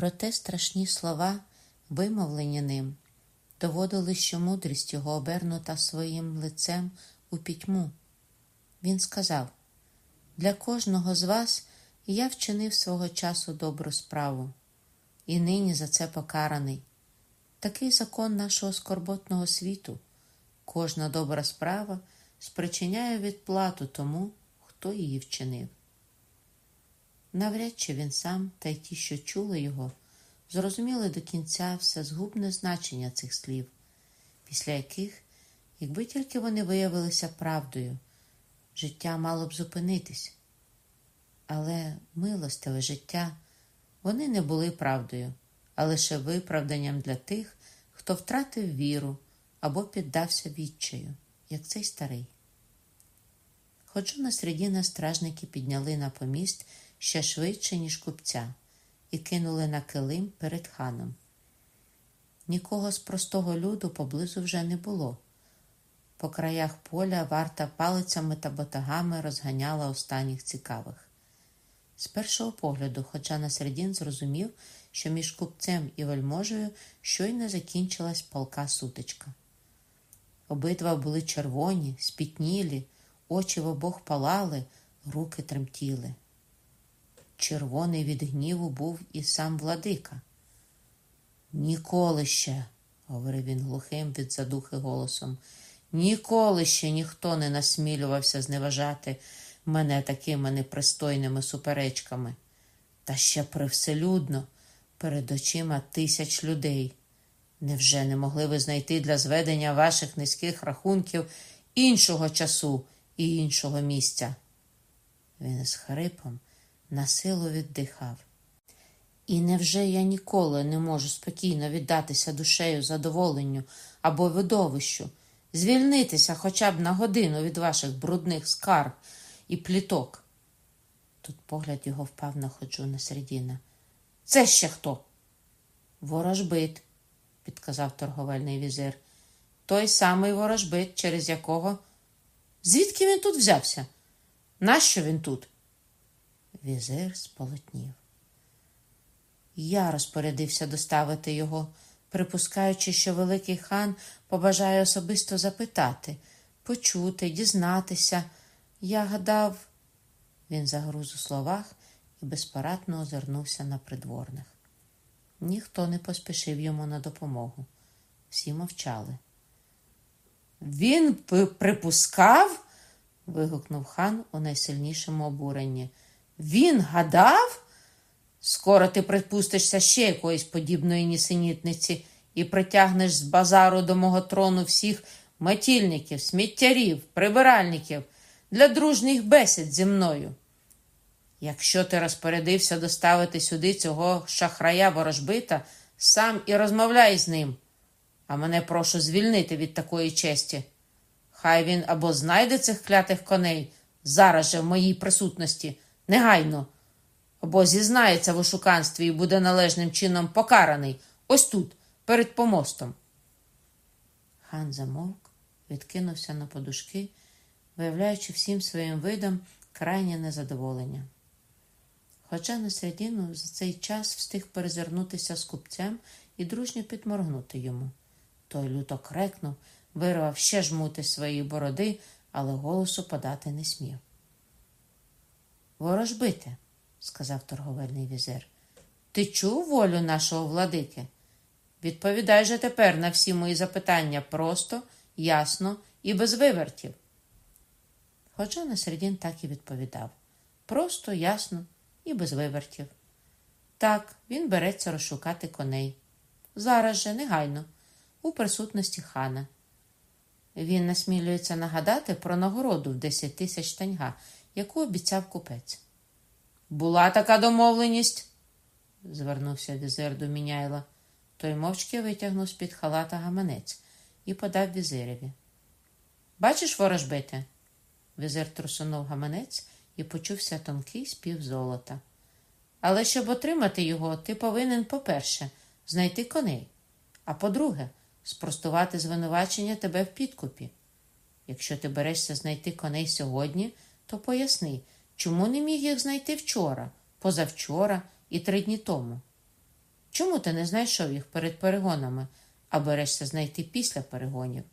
Проте страшні слова, вимовлені ним, доводили, що мудрість його обернута своїм лицем у пітьму. Він сказав: Для кожного з вас я вчинив свого часу добру справу, і нині за це покараний. Такий закон нашого скорботного світу. Кожна добра справа спричиняє відплату тому, хто її вчинив. Навряд чи він сам та й ті, що чули його, зрозуміли до кінця все згубне значення цих слів, після яких, якби тільки вони виявилися правдою, життя мало б зупинитись. Але милостиве життя вони не були правдою, а лише виправданням для тих, хто втратив віру або піддався відчаю, як цей старий. Ходжу на середина стражники підняли на поміст ще швидше, ніж купця, і кинули на килим перед ханом. Нікого з простого люду поблизу вже не було. По краях поля варта палицями та ботагами розганяла останніх цікавих. З першого погляду, хоча на середін зрозумів, що між купцем і вельможею щойно закінчилась палка сутичка. Обидва були червоні, спітнілі, очі в обох палали, руки тремтіли. Червоний від гніву був і сам владика. Ніколи ще, говорив він глухим від задухи голосом, ніколи ще ніхто не насмілювався зневажати мене такими непристойними суперечками, та ще привселюдно, перед очима тисяч людей. Невже не могли ви знайти для зведення ваших низьких рахунків іншого часу і іншого місця? Він з хрипом на силу віддихав. І невже я ніколи не можу спокійно віддатися душею задоволенню або видовищу, звільнитися хоча б на годину від ваших брудних скарг і пліток? Тут погляд його впав на ходжу на середина. Це ще хто? Ворожбит, підказав торговельний візир. Той самий ворожбит, через якого. Звідки він тут взявся? Нащо він тут? Візир сполотнів. Я розпорядився доставити його, припускаючи, що Великий хан побажає особисто запитати, почути, дізнатися. Я гадав, він загруз у словах і безпорадно озирнувся на придворних. Ніхто не поспішив йому на допомогу. Всі мовчали. Він припускав? вигукнув хан у найсильнішому обуренні. Він гадав? Скоро ти припустишся ще якоїсь подібної нісенітниці і притягнеш з базару до мого трону всіх метільників, сміттярів, прибиральників для дружніх бесід зі мною. Якщо ти розпорядився доставити сюди цього шахрая ворожбита, сам і розмовляй з ним, а мене прошу звільнити від такої честі. Хай він або знайде цих клятих коней зараз же в моїй присутності, негайно, або зізнається в ошуканстві і буде належним чином покараний ось тут, перед помостом. Хан замовк, відкинувся на подушки, виявляючи всім своїм видом крайнє незадоволення. Хоча на середину за цей час встиг перезирнутися з купцем і дружньо підморгнути йому. Той люто крекнув, вирвав ще жмути своєї бороди, але голосу подати не смів. Ворожбите, сказав торговельний візир, ти чув волю нашого владики? Відповідай же тепер на всі мої запитання просто, ясно і без вивертів. Хоча на середін так і відповідав просто, ясно і без вивертів. Так, він береться розшукати коней. Зараз же, негайно, у присутності хана. Він насмілюється нагадати про нагороду в 10 тисяч таньга, яку обіцяв купець. Була така домовленість, звернувся візир до Міняйла. Той мовчки витягнув з-під халата гаманець і подав візиреві. Бачиш, ворожбите? Візир трусунув гаманець і почувся тонкий спів золота. Але щоб отримати його, ти повинен, по-перше, знайти коней, а по-друге, спростувати звинувачення тебе в підкупі. Якщо ти берешся знайти коней сьогодні, то поясни, чому не міг їх знайти вчора, позавчора і три дні тому. Чому ти не знайшов їх перед перегонами, а берешся знайти після перегонів?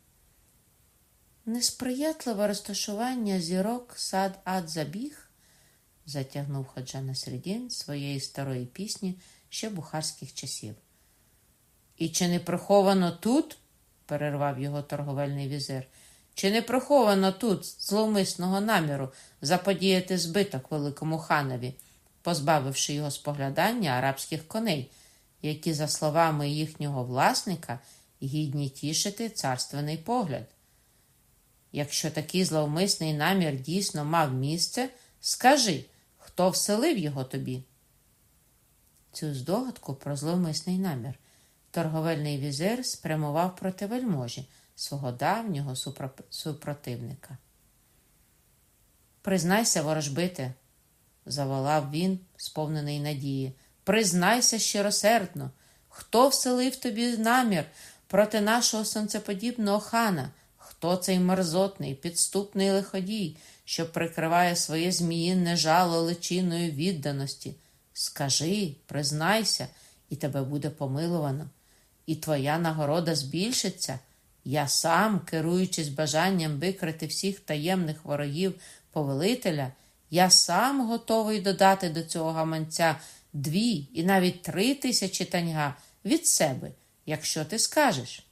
Несприятливе розташування зірок сад ад забіг, затягнув Хаджа Насредін своєї старої пісні ще бухарських часів. І чи не приховано тут, перервав його торговельний візир, чи не приховано тут зловмисного наміру заподіяти збиток великому ханові, позбавивши його споглядання арабських коней, які, за словами їхнього власника, гідні тішити царственний погляд? Якщо такий зловмисний намір дійсно мав місце, скажи, хто вселив його тобі? Цю здогадку про зловмисний намір торговельний візир спрямував проти вельможі свого давнього супротивника. Признайся, ворожбите, заволав він, сповнений надії. Признайся щиросердно, хто вселив тобі намір проти нашого сонцеподібного хана, хто цей мерзотний, підступний лиходій, що прикриває своє зміїнне жало личиною відданості. Скажи, признайся, і тебе буде помилувано, і твоя нагорода збільшиться. Я сам, керуючись бажанням викрити всіх таємних ворогів повелителя, я сам готовий додати до цього гаманця дві і навіть три тисячі таньга від себе, якщо ти скажеш.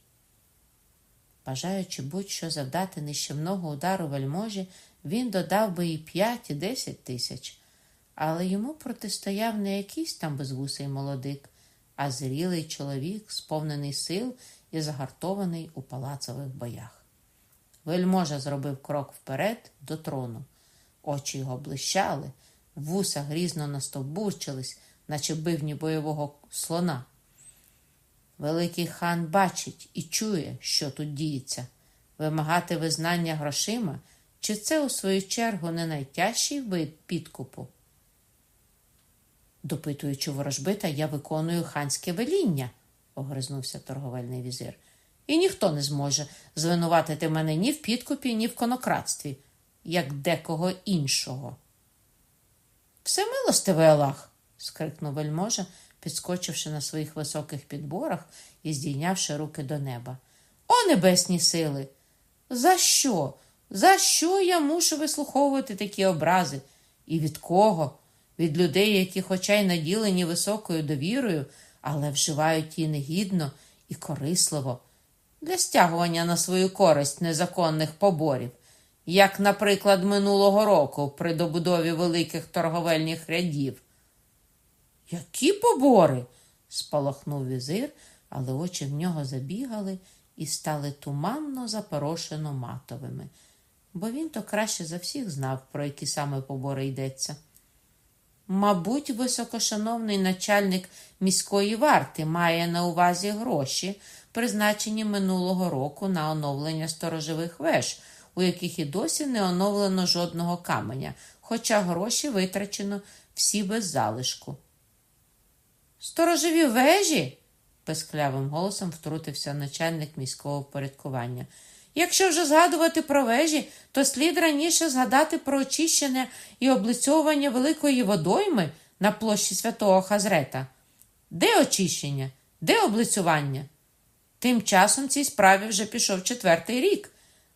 Бажаючи будь-що завдати нищівного удару вельможі, він додав би і п'ять, і десять тисяч, але йому протистояв не якийсь там безвусий молодик, а зрілий чоловік, сповнений сил і загартований у палацових боях. Вельможа зробив крок вперед до трону. Очі його блищали, вуса грізно настовбурчились, наче бивні бойового слона. Великий хан бачить і чує, що тут діється, вимагати визнання грошима, чи це, у свою чергу, не найтяжчий вид підкупу? Допитуючи ворожбита, я виконую ханське веління, огризнувся торговельний візир. І ніхто не зможе звинуватити мене ні в підкупі, ні в конократстві, як декого іншого. Все милостивий Аллах, скрикнув вельможа, підскочивши на своїх високих підборах і здійнявши руки до неба. О, небесні сили! За що? За що я мушу вислуховувати такі образи? І від кого? Від людей, які, хоча й наділені високою довірою, але вживають її негідно і корисливо для стягування на свою користь незаконних поборів, як, наприклад, минулого року при добудові великих торговельних рядів. Які побори? спалахнув візир, але очі в нього забігали і стали туманно запорошено матовими, бо він то краще за всіх знав, про які саме побори йдеться. Мабуть, високошановний начальник міської варти має на увазі гроші, призначені минулого року на оновлення сторожових веж, у яких і досі не оновлено жодного каменя, хоча гроші витрачено всі без залишку. Сторожові вежі? песклявим голосом втрутився начальник міського впорядкування. Якщо вже згадувати про вежі, то слід раніше згадати про очищення і облицьовування великої водойми на площі святого Хазрета. Де очищення? Де облицювання? Тим часом цій справі вже пішов четвертий рік.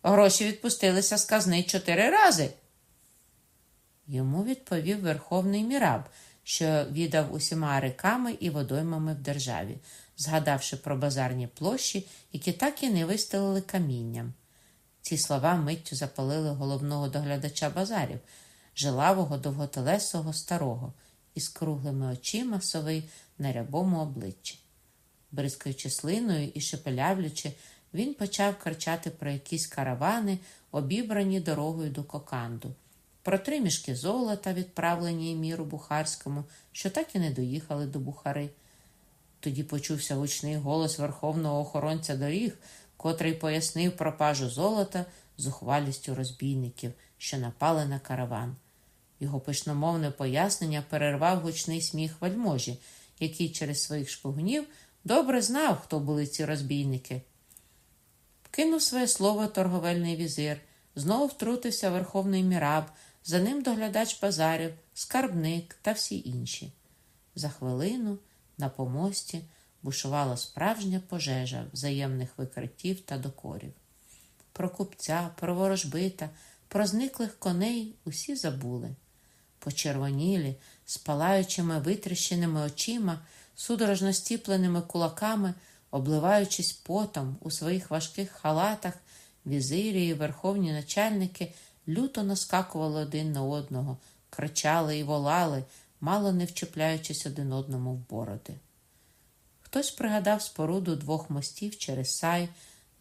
Гроші відпустилися з казни чотири рази. Йому відповів Верховний Міраб, що віддав усіма реками і водоймами в державі, згадавши про базарні площі, які так і не вистелили камінням. Ці слова миттю запалили головного доглядача базарів, жилавого, довготелесого старого, із круглими очима сови на рябому обличчі. Бризкаючи слиною і шепелявлячи, він почав кричати про якісь каравани, обібрані дорогою до коканду, про три мішки золота, відправлені міру Бухарському, що так і не доїхали до Бухари. Тоді почувся гучний голос верховного охоронця доріг, котрий пояснив пропажу золота з ухвалістю розбійників, що напали на караван. Його пишномовне пояснення перервав гучний сміх вельможі, який через своїх шпигунів добре знав, хто були ці розбійники. Кинув своє слово торговельний візир, знову втрутився верховний міраб, за ним доглядач базарів, скарбник та всі інші. За хвилину На помості бушувала справжня пожежа взаємних викриттів та докорів. Про купця, про ворожбита, про зниклих коней усі забули. Почервонілі, з палаючими витріщеними очима, судорожно стіпленими кулаками, обливаючись потом у своїх важких халатах, візирі і верховні начальники люто наскакували один на одного, кричали і волали, мало не вчепляючись один одному в бороди. Хтось пригадав споруду двох мостів через сай,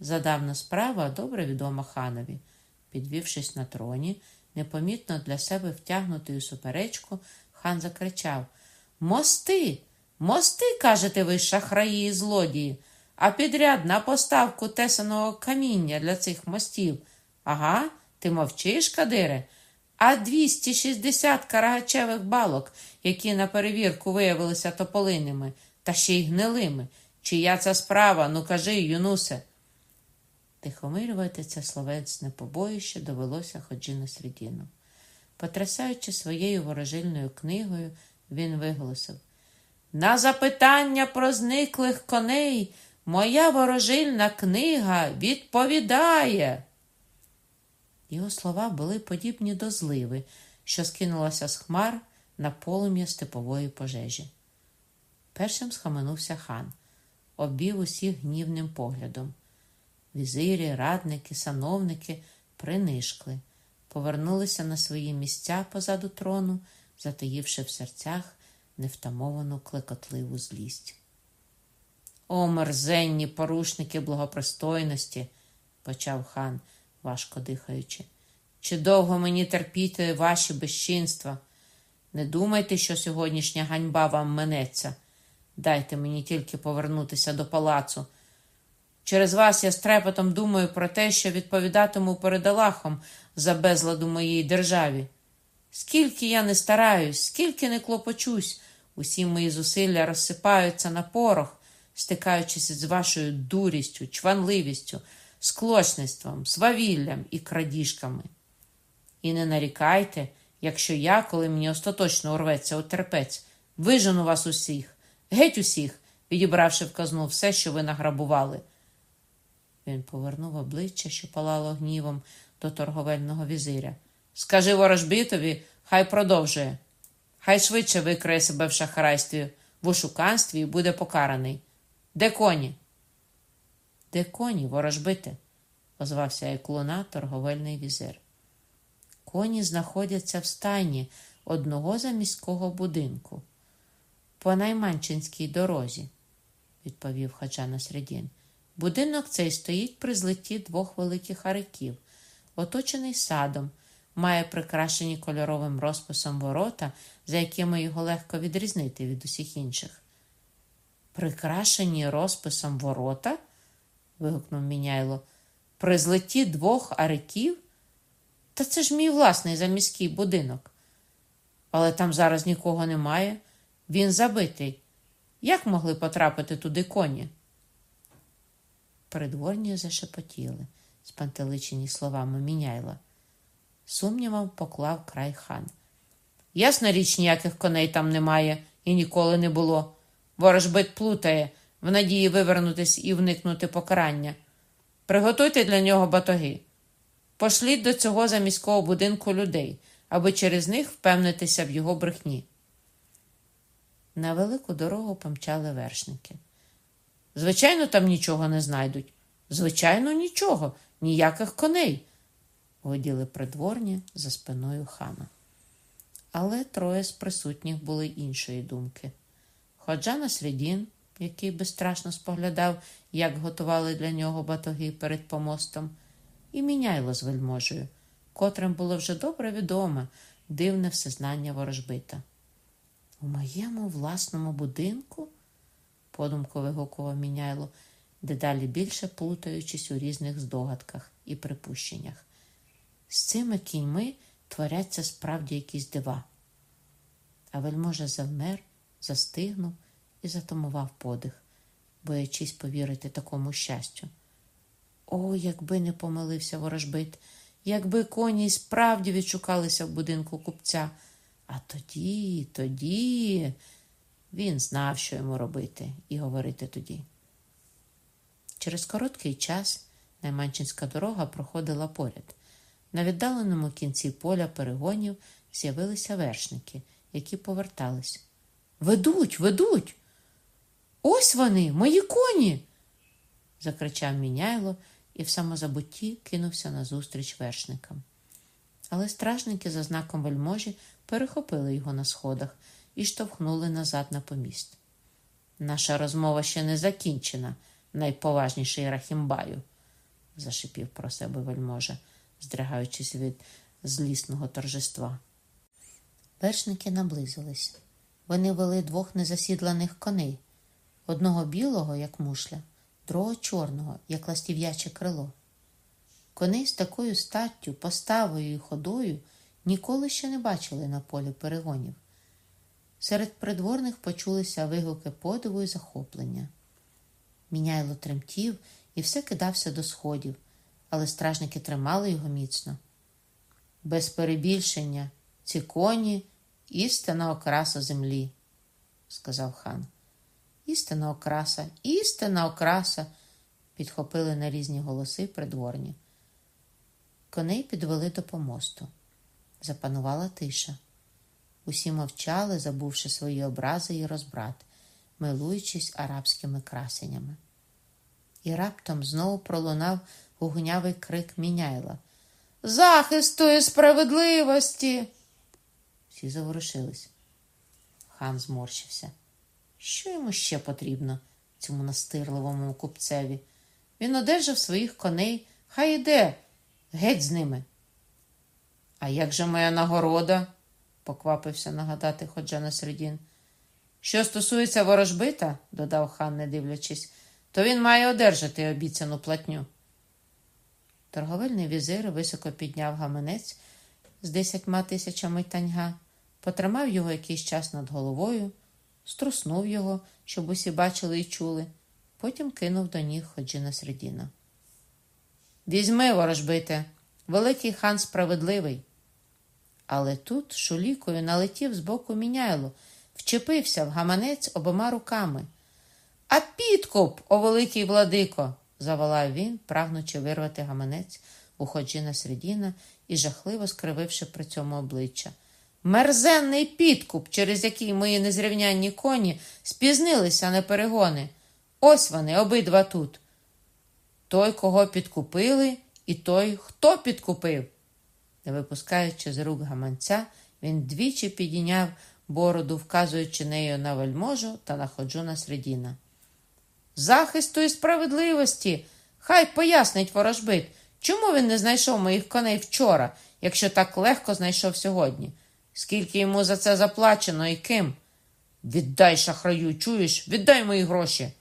задавна справа добре відома ханові. Підвівшись на троні, непомітно для себе втягнутий у суперечку, хан закричав Мости! Мости, кажете ви, шахраї і злодії, а підряд на поставку тесаного каміння для цих мостів. Ага, ти мовчиш, Кадире? А 260 карагачевих балок, які на перевірку виявилися тополинними, та ще й гнилими. Чия ця справа? Ну кажи, Юнусе. Тихомирювати це словесне побоїще довелося Ходжіну Средіну. Потрясаючи своєю ворожильною книгою, він виголосив На запитання про зниклих коней моя ворожильна книга відповідає. Його слова були подібні до зливи, що скинулася з хмар на полум'я степової пожежі. Першим схаменувся хан, обів усіх гнівним поглядом. Візирі, радники, сановники принишкли, повернулися на свої місця позаду трону, затаївши в серцях невтамовану клекотливу злість. О, мерзенні порушники благопристойності, почав хан, важко дихаючи. Чи довго мені терпіти ваші безчинства? Не думайте, що сьогоднішня ганьба вам минеться. Дайте мені тільки повернутися до палацу. Через вас я з трепетом думаю про те, що відповідатиму перед Аллахом за безладу моїй державі. Скільки я не стараюсь, скільки не клопочусь, усі мої зусилля розсипаються на порох, стикаючись з вашою дурістю, чванливістю, склочництвом, свавіллям і крадіжками. І не нарікайте, якщо я, коли мені остаточно урветься у терпець, вижену вас усіх, геть усіх, відібравши в казну все, що ви награбували. Він повернув обличчя, що палало гнівом до торговельного візиря. Скажи ворожбитові, хай продовжує. Хай швидше викриє себе в шахрайстві, в ошуканстві буде покараний. Де коні? Де коні, ворожбите? озвався як луна торговельний візир. Коні знаходяться в стайні одного заміського будинку. По найманчинській дорозі, відповів Хаджана Средін. Будинок цей стоїть при злиті двох великих ариків, оточений садом, має прикрашені кольоровим розписом ворота, за якими його легко відрізнити від усіх інших. Прикрашені розписом ворота? Вигукнув міняйло. При злиті двох ариків? Та це ж мій власний заміський будинок. Але там зараз нікого немає. Він забитий. Як могли потрапити туди коні? Придворні зашепотіли, спантеличені словами міняйла. Сумнівом поклав край хан. Ясна річ, ніяких коней там немає і ніколи не було. Ворожбит плутає, в надії вивернутись і вникнути покарання. Приготуйте для нього батоги. Пошліть до цього заміського будинку людей, аби через них впевнитися в його брехні. На велику дорогу помчали вершники. Звичайно, там нічого не знайдуть. Звичайно, нічого, ніяких коней, виділи придворні за спиною хана. Але троє з присутніх були іншої думки. Ходжа на Свідін, який безстрашно споглядав, як готували для нього батоги перед помостом, і міняйло з вельможею, котрим було вже добре відоме дивне всезнання ворожбита. У моєму власному будинку? подумку вигукував міняйло, дедалі більше плутаючись у різних здогадках і припущеннях. З цими кіньми творяться справді якісь дива. А вельможа завмер, застигнув і затамував подих, боячись повірити такому щастю. О, якби не помилився ворожбит, якби коні справді відшукалися в будинку купця. А тоді, тоді. Він знав, що йому робити і говорити тоді. Через короткий час Найманчинська дорога проходила поряд. На віддаленому кінці поля перегонів з'явилися вершники, які повертались. Ведуть, ведуть. Ось вони, мої коні. закричав Міняйло і в самозабутті кинувся назустріч вершникам. Але стражники за знаком вельможі перехопили його на сходах і штовхнули назад на поміст. Наша розмова ще не закінчена, найповажніший Рахімбаю, зашипів про себе вельможа, здригаючись від злісного торжества. Вершники наблизились. Вони вели двох незасідланих коней одного білого, як мушля, другого чорного, як ластів'яче крило. Коней з такою статтю, поставою і ходою ніколи ще не бачили на полі перегонів. Серед придворних почулися вигуки подиву і захоплення. Міняйло тремтів і все кидався до сходів, але стражники тримали його міцно. Без перебільшення ці коні істина окраса землі, сказав хан. Істина окраса, істина окраса, підхопили на різні голоси придворні. Коней підвели до помосту. Запанувала тиша. Усі мовчали, забувши свої образи і розбрат, милуючись арабськими красенями. І раптом знову пролунав гугнявий крик Міняйла. Захисту і справедливості. Всі заворушились. Хан зморщився. Що йому ще потрібно, цьому настирливому купцеві? Він одержав своїх коней, хай іде, геть з ними. А як же моя нагорода? поквапився нагадати ходжа на середін. Що стосується ворожбита, додав хан, не дивлячись, то він має одержати обіцяну платню. Торговельний візир високо підняв гаманець з десятьма тисячами таньга, потримав його якийсь час над головою, струснув його, щоб усі бачили і чули, потім кинув до ніг ходжина середіна. Візьми, ворожбите, великий хан справедливий. Але тут шулікою налетів з боку міняйло, вчепився в гаманець обома руками. А підкуп, о великий владико! заволав він, прагнучи вирвати гаманець у ходжіна середіна і жахливо скрививши при цьому обличчя. Мерзенний підкуп, через який мої незрівнянні коні спізнилися на перегони. Ось вони, обидва тут. Той, кого підкупили, і той, хто підкупив. Не випускаючи з рук гаманця, він двічі підійняв бороду, вказуючи нею на вельможу та на ходжуна Средіна. Захисту і справедливості. Хай пояснить ворожбит, чому він не знайшов моїх коней вчора, якщо так легко знайшов сьогодні. Скільки йому за це заплачено і ким? Віддай шахраю, чуєш, віддай мої гроші.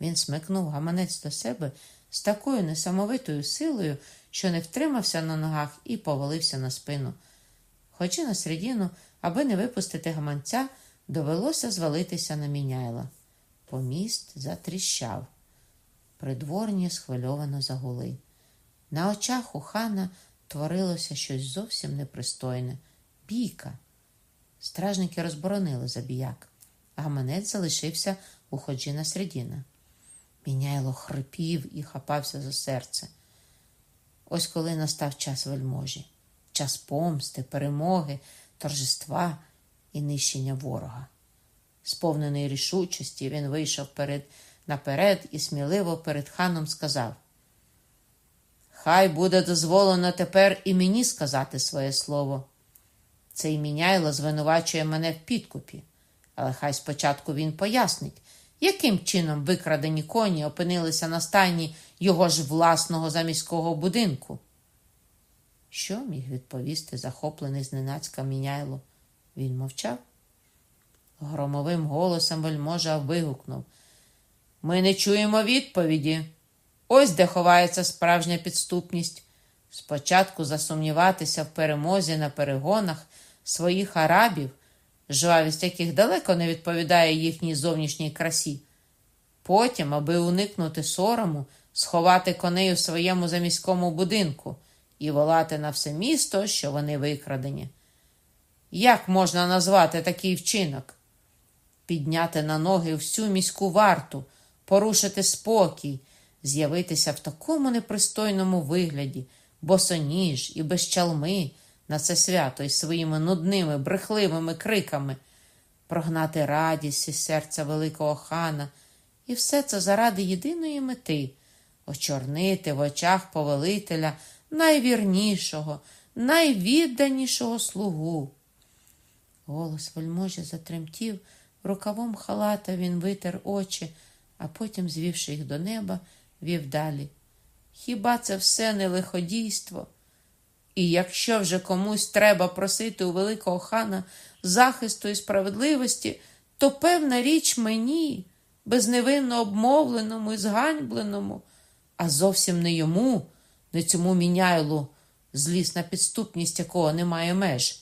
Він смикнув гаманець до себе з такою несамовитою силою, що не втримався на ногах і повалився на спину. Хоча на середину, аби не випустити гаманця, довелося звалитися на міняйла. Поміст затріщав. Придворні схвильовано загули. На очах у хана творилося щось зовсім непристойне бійка. Стражники розборонили забіяк, гаманець залишився у ходжіна Средіна. Міняйло хрипів і хапався за серце. Ось коли настав час вельможі, час помсти, перемоги, торжества і нищення ворога. Сповнений рішучості, він вийшов перед, наперед і сміливо перед ханом сказав: Хай буде дозволено тепер і мені сказати своє слово. Цей міняйло звинувачує мене в підкупі, але хай спочатку він пояснить, яким чином викрадені коні опинилися на стайні його ж власного заміського будинку. Що міг відповісти захоплений зненацька міняйло? Він мовчав. Громовим голосом вельможа вигукнув. Ми не чуємо відповіді. Ось де ховається справжня підступність. Спочатку засумніватися в перемозі на перегонах своїх арабів, жвавість яких далеко не відповідає їхній зовнішній красі. Потім, аби уникнути сорому, сховати коней у своєму заміському будинку і волати на все місто, що вони викрадені. Як можна назвати такий вчинок? підняти на ноги всю міську варту, порушити спокій, з'явитися в такому непристойному вигляді, босоніж і без чалми на це свято із своїми нудними, брехливими криками, прогнати радість із серця великого хана, і все це заради єдиної мети очорнити в очах повелителя найвірнішого, найвідданішого слугу. Голос вельможі затремтів, рукавом халата він витер очі, а потім, звівши їх до неба, вів далі. Хіба це все не лиходійство? І якщо вже комусь треба просити у великого хана захисту і справедливості, то певна річ мені, безневинно обмовленому і зганьбленому, а зовсім не йому, не цьому міняйлу, злісна підступність якого немає меж.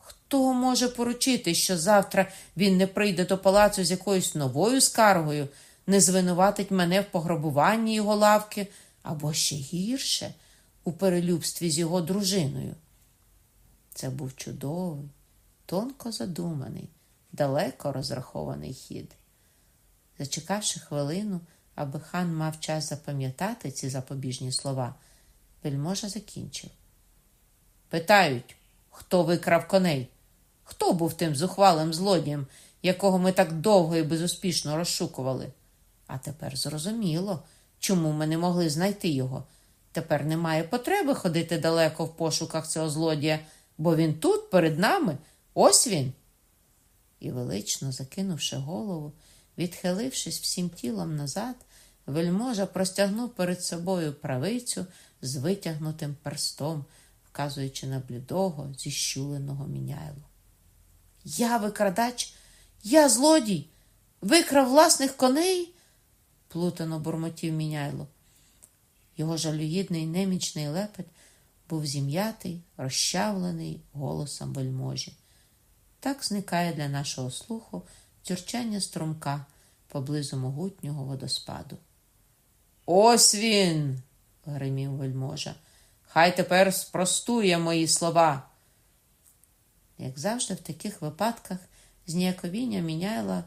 Хто може поручити, що завтра він не прийде до палацу з якоюсь новою скаргою, не звинуватить мене в пограбуванні його лавки або ще гірше у перелюбстві з його дружиною? Це був чудовий, тонко задуманий, далеко розрахований хід. Зачекавши хвилину, аби хан мав час запам'ятати ці запобіжні слова, вельможа закінчив. Питають, хто викрав коней? Хто був тим зухвалим злодієм, якого ми так довго і безуспішно розшукували? А тепер зрозуміло, чому ми не могли знайти його. Тепер немає потреби ходити далеко в пошуках цього злодія, бо він тут, перед нами, ось він. І велично закинувши голову, відхилившись всім тілом назад, вельможа простягнув перед собою правицю з витягнутим перстом, вказуючи на блідого, зіщуленого міняйло. Я викрадач, я злодій, викрав власних коней, плутано бурмотів міняйло. Його жалюгідний немічний лепет був зім'ятий, розчавлений голосом вельможі. Так зникає для нашого слуху тюрчання струмка поблизу могутнього водоспаду. Ось він, гримів вельможа. Хай тепер спростує мої слова. Як завжди, в таких випадках зніяковіння міняйла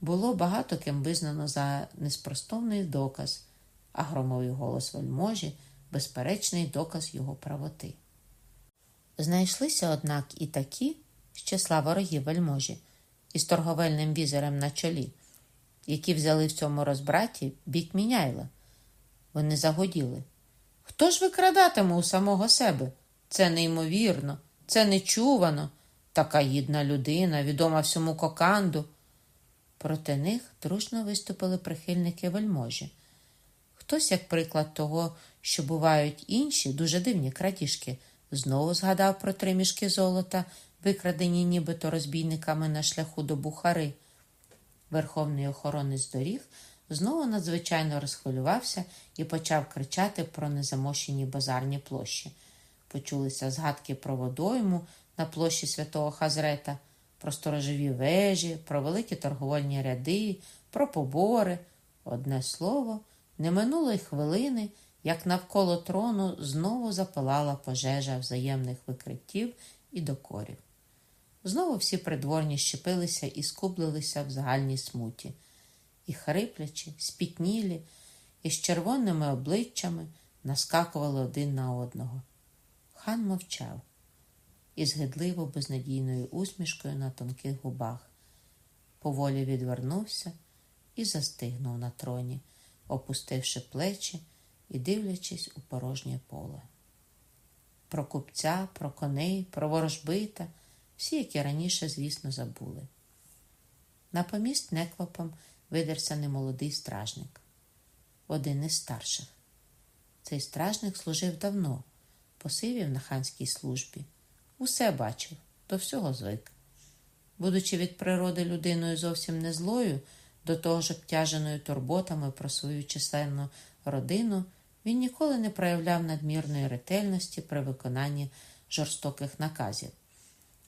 було багато ким визнано за неспростовний доказ, а громовий голос вельможі безперечний доказ його правоти. Знайшлися, однак, і такі з числа ворогів вельможі із торговельним візерем на чолі, які взяли в цьому розбраті бік міняйла. Вони загоділи. Хто ж викрадатиме у самого себе? Це неймовірно, це нечувано. Така гідна людина, відома всьому коканду. Проти них дружно виступили прихильники вельможі. Хтось, як приклад того, що бувають інші дуже дивні крадіжки, знову згадав про три мішки золота, викрадені нібито розбійниками на шляху до Бухари. Верховний охоронець доріг знову надзвичайно розхвилювався і почав кричати про незамощені базарні площі. Почулися згадки про водойму на площі святого Хазрета, про сторожові вежі, про великі торговельні ряди, про побори. Одне слово, не минуло й хвилини, як навколо трону знову запалала пожежа взаємних викриттів і докорів. Знову всі придворні щепилися і скублилися в загальній смуті, і, хриплячи, спітнілі, і з червоними обличчями наскакували один на одного. Хан мовчав із гидливо безнадійною усмішкою на тонких губах. Поволі відвернувся і застигнув на троні, опустивши плечі і дивлячись у порожнє поле. Про купця, про коней, про ворожбита, всі, які раніше, звісно, забули. На поміст неквапом видерся немолодий стражник, один із старших. Цей стражник служив давно, посивів на ханській службі. Усе бачив, до всього звик. Будучи від природи людиною зовсім не злою, до того ж обтяженою турботами про свою численну родину, він ніколи не проявляв надмірної ретельності при виконанні жорстоких наказів,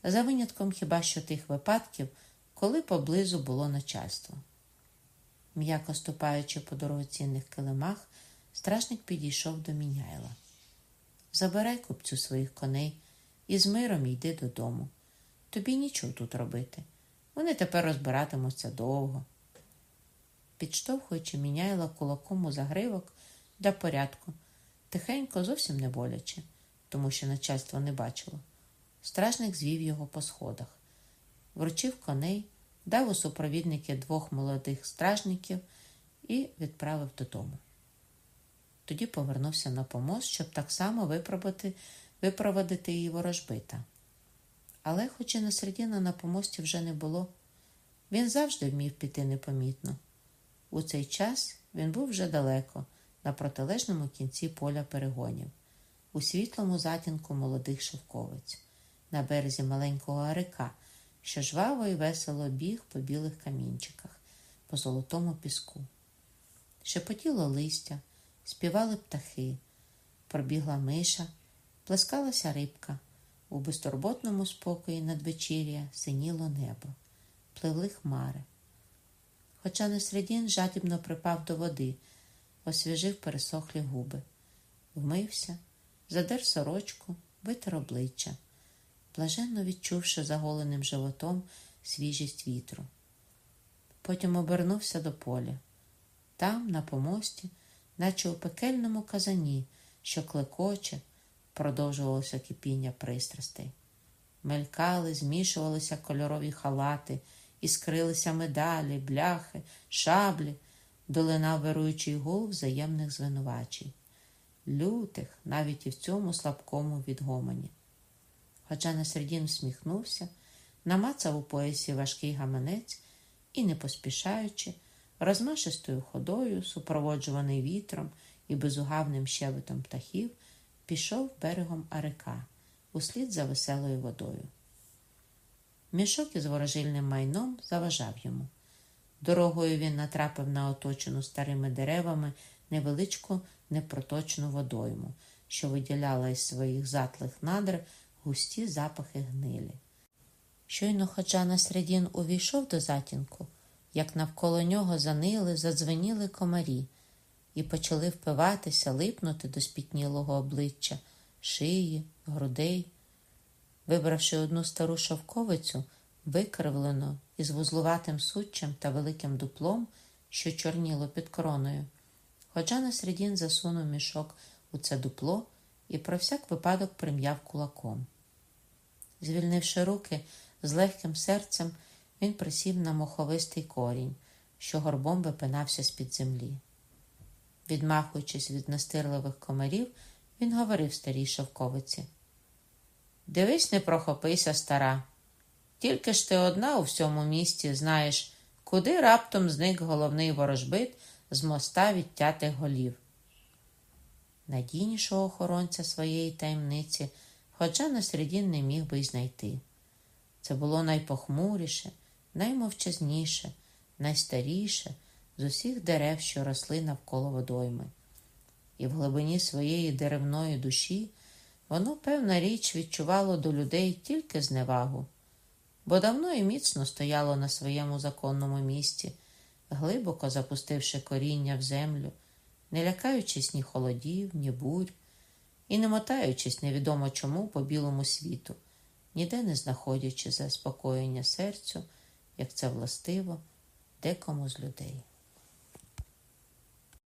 за винятком хіба що тих випадків, коли поблизу було начальство. М'яко ступаючи по дорогоцінних килимах, стражник підійшов до Міняйла. Забирай купцю своїх коней і з миром йди додому. Тобі нічого тут робити. Вони тепер розбиратимуться довго. Підштовхуючи, міняйла кулаком у загривок для порядку, тихенько, зовсім не боляче, тому що начальство не бачило. Стражник звів його по сходах, вручив коней, дав у супровідники двох молодих стражників і відправив додому. Тоді повернувся на помост, щоб так само випробувати, випроводити її ворожбита. Але, хоч і на середина на помості вже не було, він завжди вмів піти непомітно. У цей час він був вже далеко, на протилежному кінці поля перегонів, у світлому затінку молодих шовковиць, на березі маленького арика, що жваво і весело біг по білих камінчиках, по золотому піску. Шепотіло листя, співали птахи, пробігла миша, плескалася рибка. У безтурботному спокої надвечір'я синіло небо, пливли хмари. Хоча Несредін жадібно припав до води, освіжив пересохлі губи, вмився, задер сорочку, витер обличчя, блаженно відчувши заголеним животом свіжість вітру. Потім обернувся до поля. Там, на помості, наче у пекельному казані, що клекоче, продовжувалося кипіння пристрастей. Мелькали, змішувалися кольорові халати, іскрилися медалі, бляхи, шаблі, долинав вируючий гул взаємних звинувачень, лютих навіть і в цьому слабкому відгомоні. Хоча Насердін всміхнувся, намацав у поясі важкий гаманець і, не поспішаючи, розмашистою ходою, супроводжуваний вітром і безугавним щебетом птахів, пішов берегом арика услід за веселою водою. Мішок із ворожильним майном заважав йому. Дорогою він натрапив на оточену старими деревами невеличку непроточну водойму, що виділяла із своїх затлих надр густі запахи гнилі. Щойно ходжа на середін увійшов до затінку, як навколо нього занили, задзвеніли комарі і почали впиватися, липнути до спітнілого обличчя, шиї, грудей. Вибравши одну стару шовковицю, викривлену із вузлуватим суччям та великим дуплом, що чорніло під короною, Ходжа на середін засунув мішок у це дупло і про всяк випадок прим'яв кулаком. Звільнивши руки, з легким серцем, він присів на моховистий корінь, що горбом випинався з-під землі. Відмахуючись від настирливих комарів, він говорив старій шовковиці. Дивись, не прохопися, стара. Тільки ж ти одна у всьому місті знаєш, куди раптом зник головний ворожбит з моста відтятих голів. Надійнішого охоронця своєї таємниці, хоча на середін не міг би й знайти. Це було найпохмуріше, наймовчазніше, найстаріше з усіх дерев, що росли навколо водойми. І в глибині своєї деревної душі воно, певна річ, відчувало до людей тільки зневагу, бо давно і міцно стояло на своєму законному місці, глибоко запустивши коріння в землю, не лякаючись ні холодів, ні бурь, і не мотаючись невідомо чому по білому світу, ніде не знаходячи заспокоєння серцю, як це властиво декому з людей.